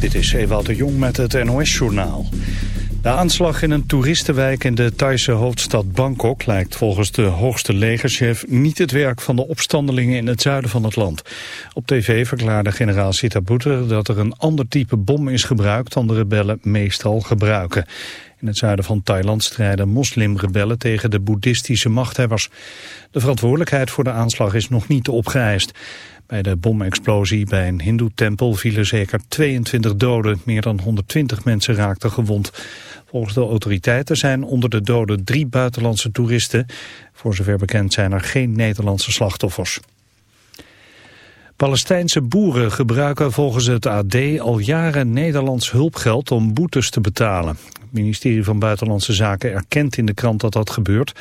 Dit is Ewout de Jong met het NOS-journaal. De aanslag in een toeristenwijk in de Thaise hoofdstad Bangkok... lijkt volgens de hoogste legerchef niet het werk van de opstandelingen in het zuiden van het land. Op tv verklaarde generaal Sitabutter dat er een ander type bom is gebruikt... dan de rebellen meestal gebruiken. In het zuiden van Thailand strijden moslimrebellen tegen de boeddhistische machthebbers. De verantwoordelijkheid voor de aanslag is nog niet opgeëist. Bij de bomexplosie bij een hindoe-tempel vielen zeker 22 doden. Meer dan 120 mensen raakten gewond. Volgens de autoriteiten zijn onder de doden drie buitenlandse toeristen. Voor zover bekend zijn er geen Nederlandse slachtoffers. Palestijnse boeren gebruiken volgens het AD al jaren Nederlands hulpgeld om boetes te betalen. Ministerie van Buitenlandse Zaken erkent in de krant dat dat gebeurt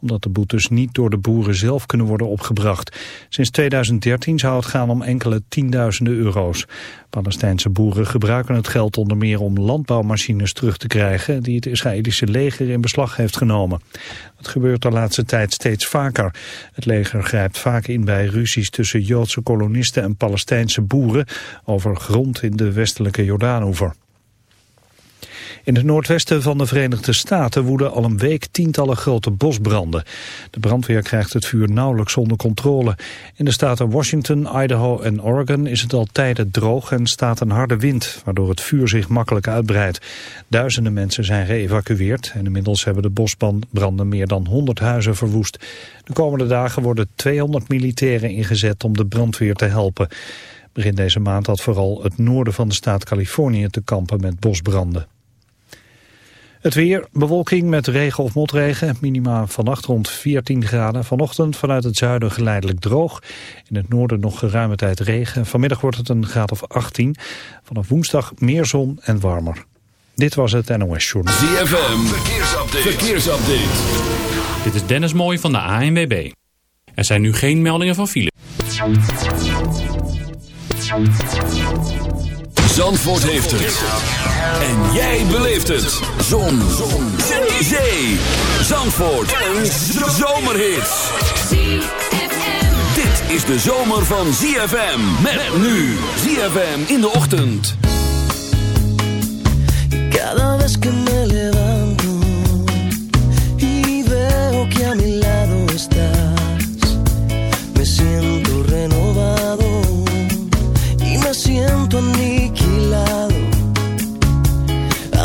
omdat de boetes niet door de boeren zelf kunnen worden opgebracht. Sinds 2013 zou het gaan om enkele tienduizenden euro's. Palestijnse boeren gebruiken het geld onder meer om landbouwmachines terug te krijgen... die het Israëlische leger in beslag heeft genomen. Dat gebeurt de laatste tijd steeds vaker. Het leger grijpt vaak in bij ruzies tussen Joodse kolonisten en Palestijnse boeren... over grond in de westelijke Jordaanoever. In het noordwesten van de Verenigde Staten woeden al een week tientallen grote bosbranden. De brandweer krijgt het vuur nauwelijks onder controle. In de staten Washington, Idaho en Oregon is het al tijden droog en staat een harde wind, waardoor het vuur zich makkelijk uitbreidt. Duizenden mensen zijn geëvacueerd en inmiddels hebben de bosbranden meer dan 100 huizen verwoest. De komende dagen worden 200 militairen ingezet om de brandweer te helpen. Begin deze maand had vooral het noorden van de staat Californië te kampen met bosbranden. Het weer, bewolking met regen of motregen. Minima vannacht rond 14 graden. Vanochtend vanuit het zuiden geleidelijk droog. In het noorden nog geruime tijd regen. Vanmiddag wordt het een graad of 18. Vanaf woensdag meer zon en warmer. Dit was het NOS Journal. ZFM, verkeersupdate. verkeersupdate. Dit is Dennis Mooij van de ANWB. Er zijn nu geen meldingen van file. Zandvoort heeft het. En jij beleeft het. Zon. Zon. Zee. Zandvoort. Een zomerhit. Dit is de zomer van ZFM. Met nu. ZFM in de ochtend. Cada vez que me levanto y veo que a mi lado estás, me siento renovado y me siento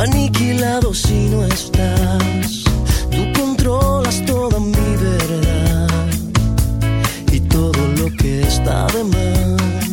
aniquilado si no estás. Tú controlas toda mi verdad y todo lo que está de más.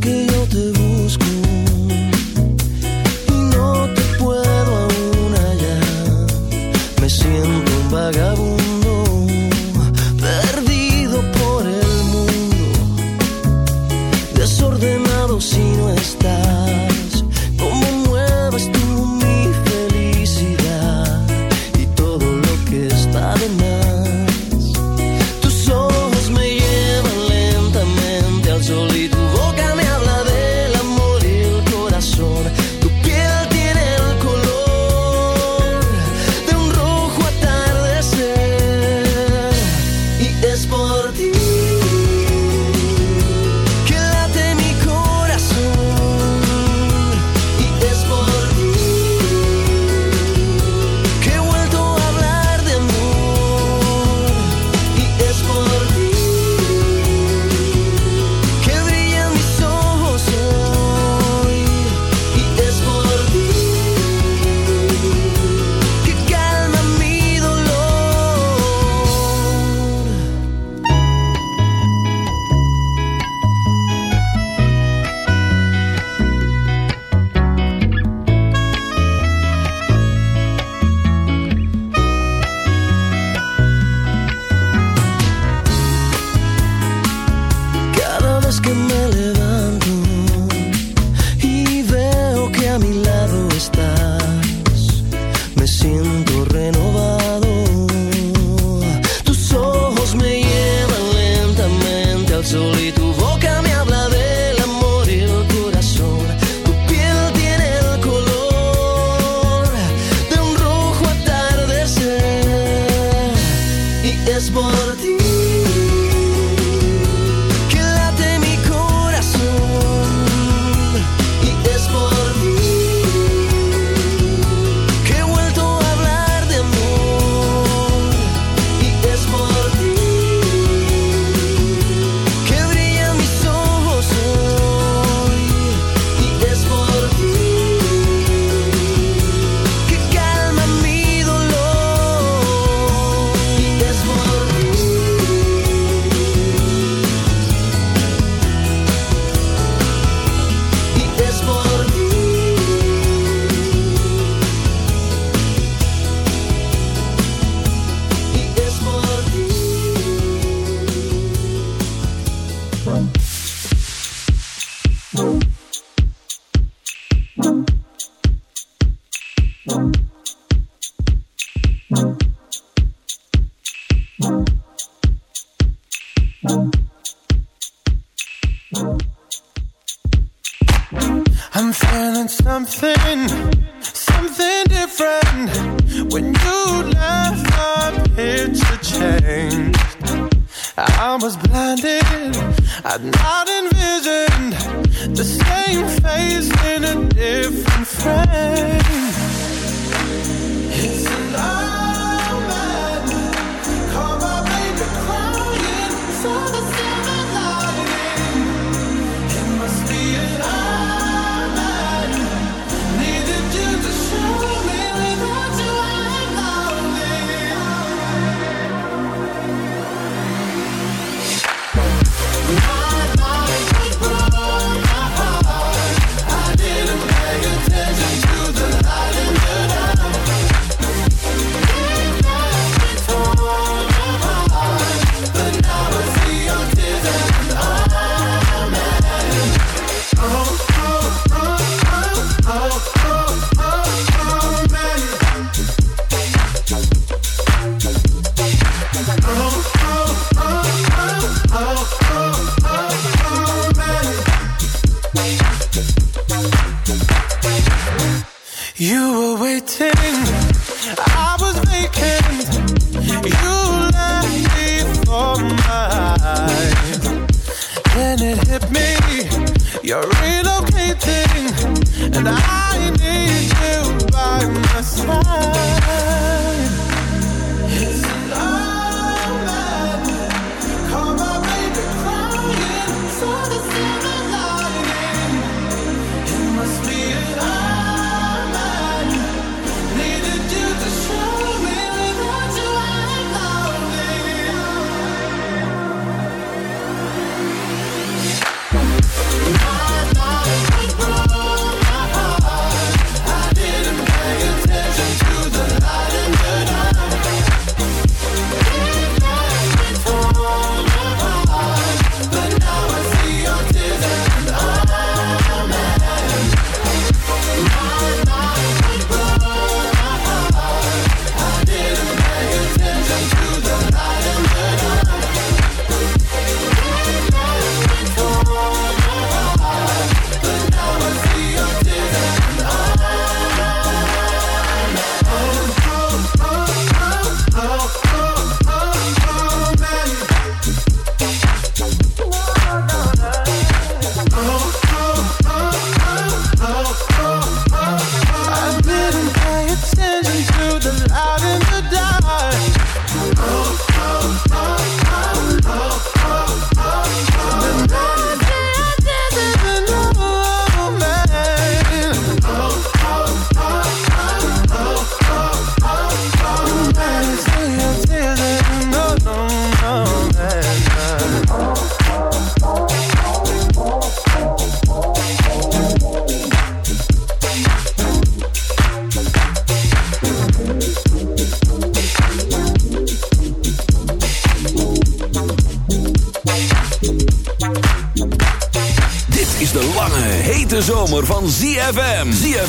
que yo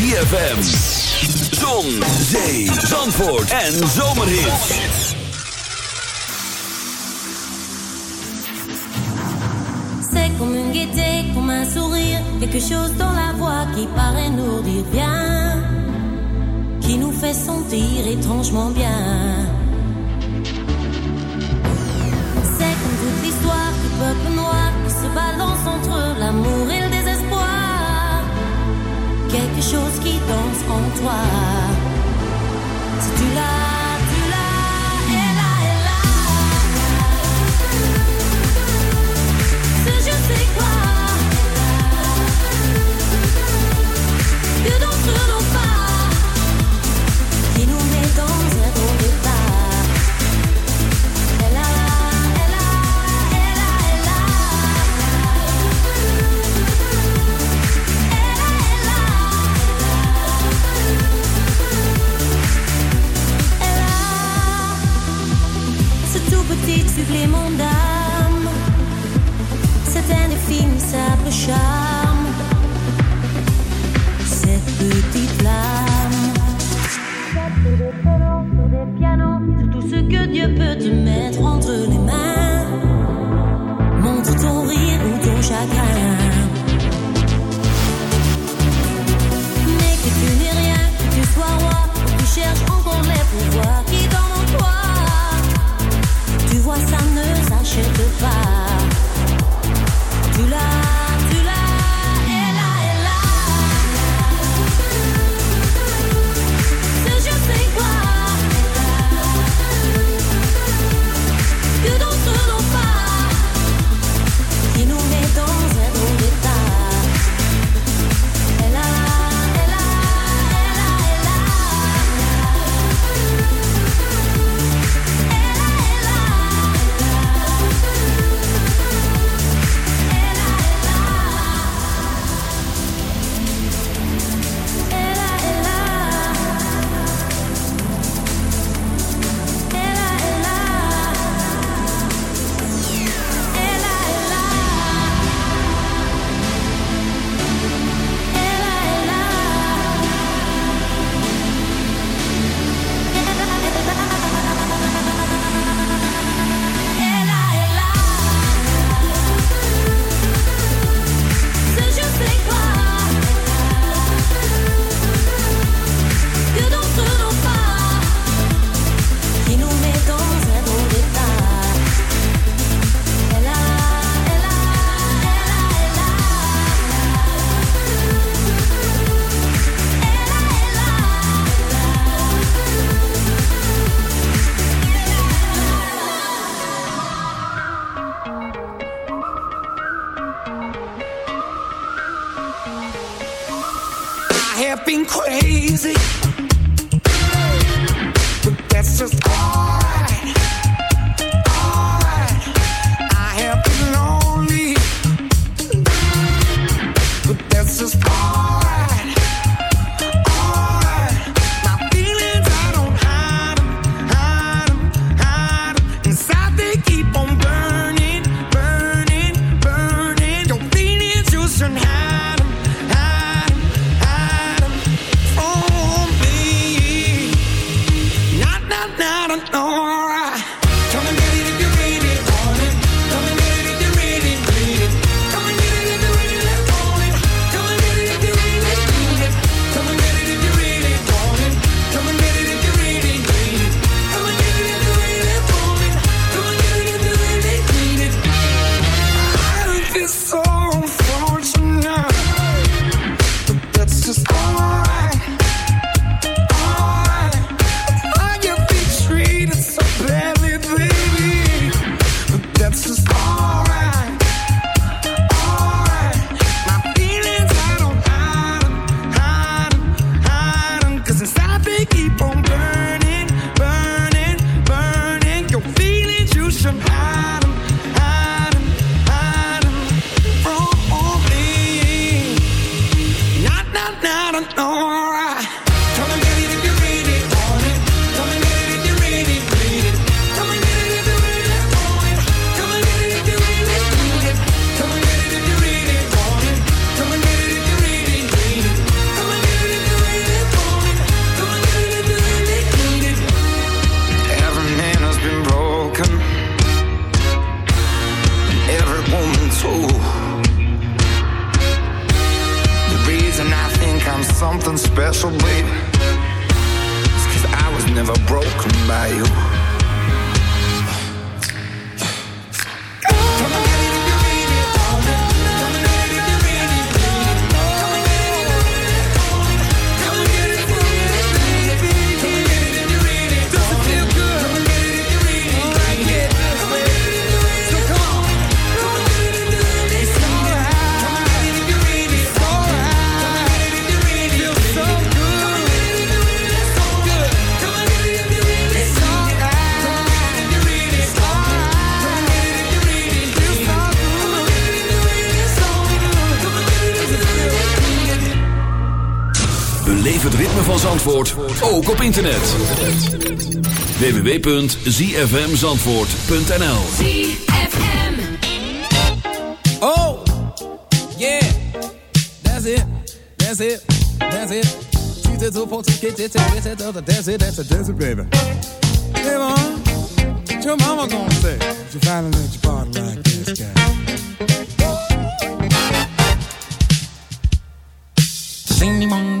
ZFM. Zon, zee, zandvoort en zomerhit. C'est comme une gaieté, comme un sourire. Quelque chose dans la voix qui paraît nourrir bien. Qui nous fait sentir étrangement bien. quelque chose qui danse en toi. Si tu l'as. Zandvoort ook op internet. www.zfmzandvoort.nl ZFM Oh, yeah, that's it, that's it, that's it. She's a two-point-ticket, it's a, it's a, that's it, that's a, that's it, baby. Hey, mom, what your mama gonna say? You finally let your party like this guy. Sing me, mom,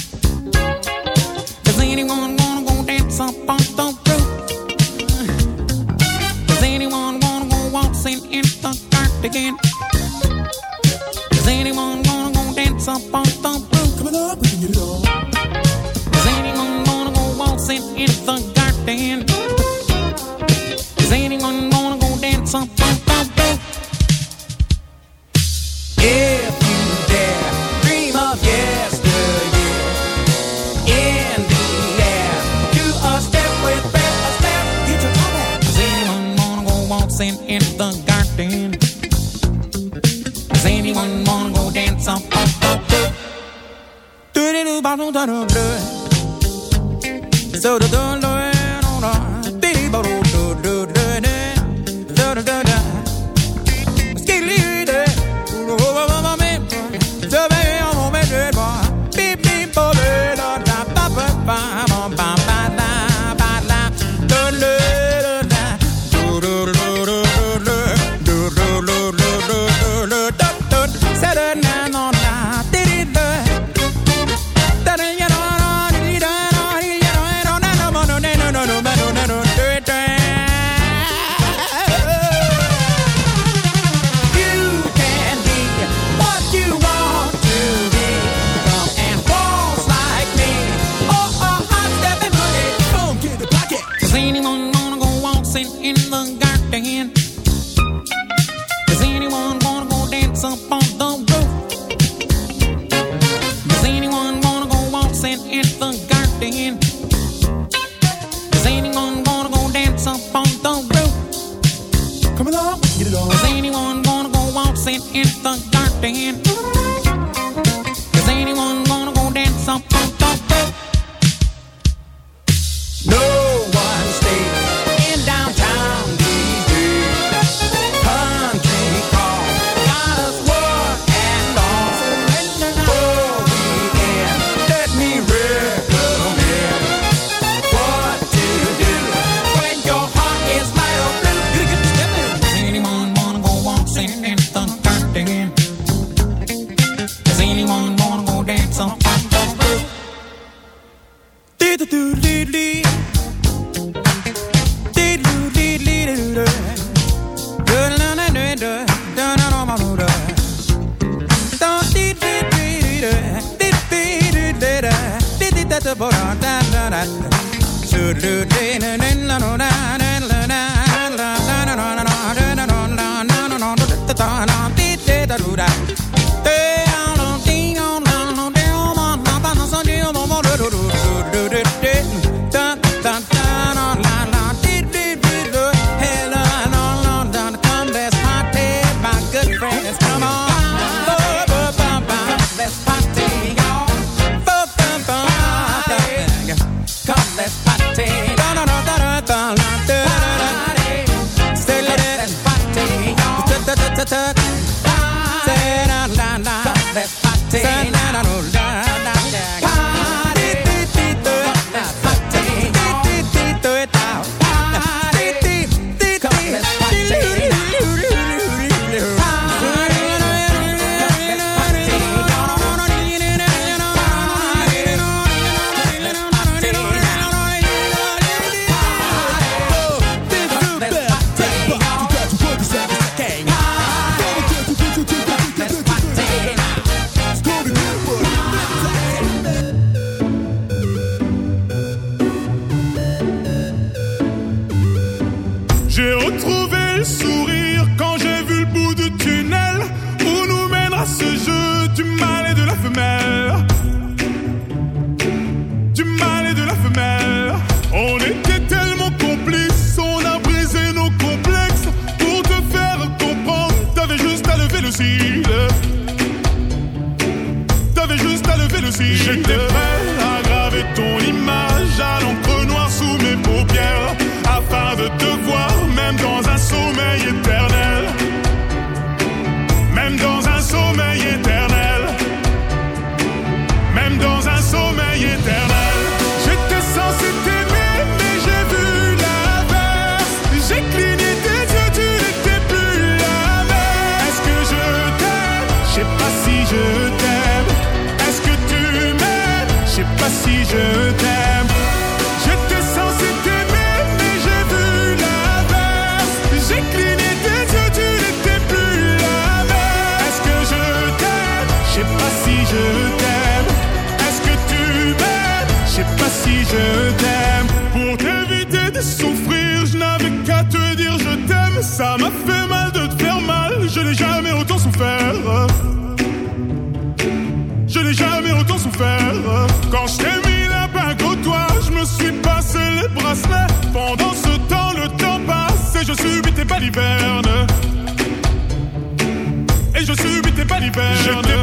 dance up on? Coming up, we can get it on. Does anyone wanna go waltzing in the garden? Does anyone wanna go dance up on the roof? If you dare, dream of yesteryear. In the air, do a step with Fred Astaire. Get your hat. Does anyone wanna go waltzing in parlons d'un bleu. Sur le dos, You. Ça m'a fait mal de te faire mal, je n'ai jamais autant souffert. Je n'ai jamais autant souffert. Quand je t'ai mis la bague au toit, je me suis passé les bracelets. Pendant ce temps, le temps passe et je subis tes balivernes. Et je subis tes balivernes.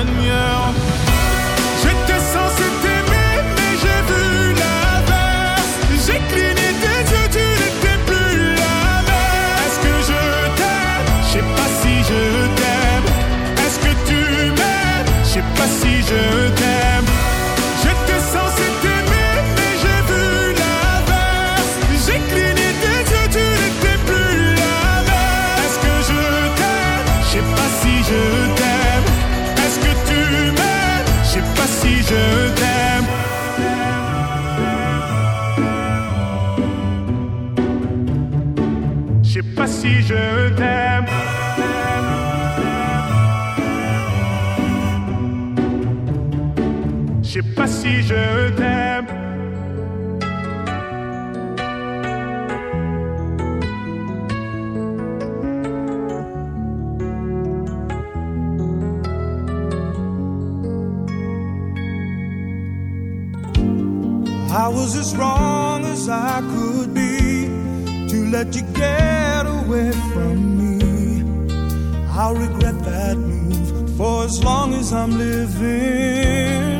Yeah. si je t'aime. I was as wrong as I could be to let you get away from me. I'll regret that move for as long as I'm living.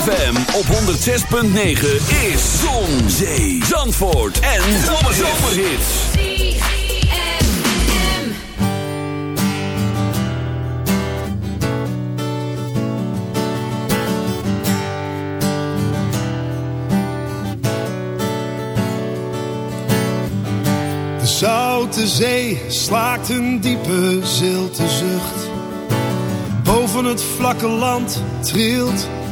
ZFM op 106.9 is Zon, Zee, Zandvoort en Zomerhits. De zoute zee slaakt een diepe zilte zucht. Boven het vlakke land trilt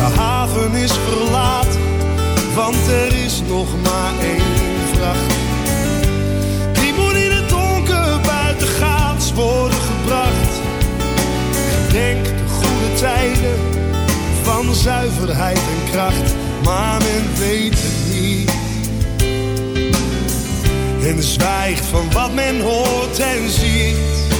De haven is verlaten, want er is nog maar één vracht. Die moet in het donker buitengaats worden gebracht. Gedenk de goede tijden van zuiverheid en kracht, maar men weet het niet. En zwijgt van wat men hoort en ziet.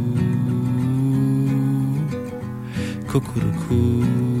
Cuckoo.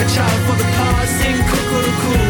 a child for the past. Sing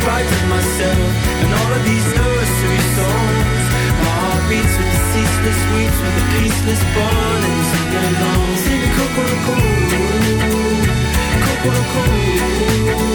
spite of myself and all of these nursery songs. My heart beats with the ceaseless weeps, with the peaceless bond and sing along. Sing cuckoo-cuckoo, cuckoo-cuckoo, sing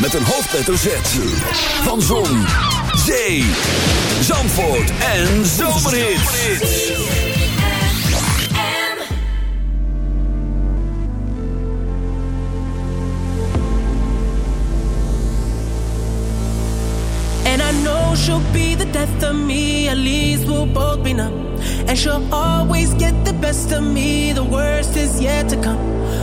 met een hoofdletter Z. Van Zon, Zee, Zandvoort en Zomerhits. And I know she'll be the death of me, at least we'll both be numb. And she'll always get the best of me, the worst is yet to come.